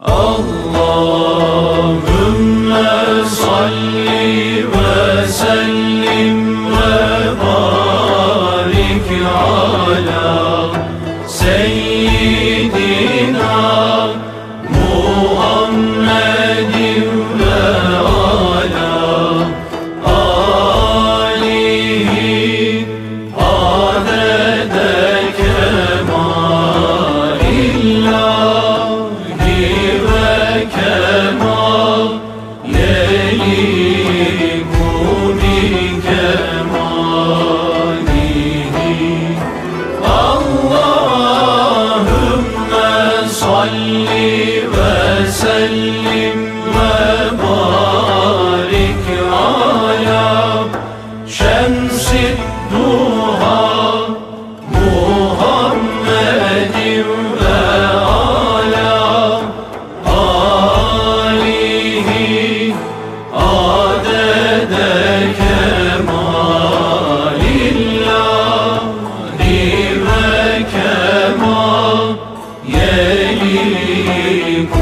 Allahümme salli ve sellim ve barik ala seyyidina You.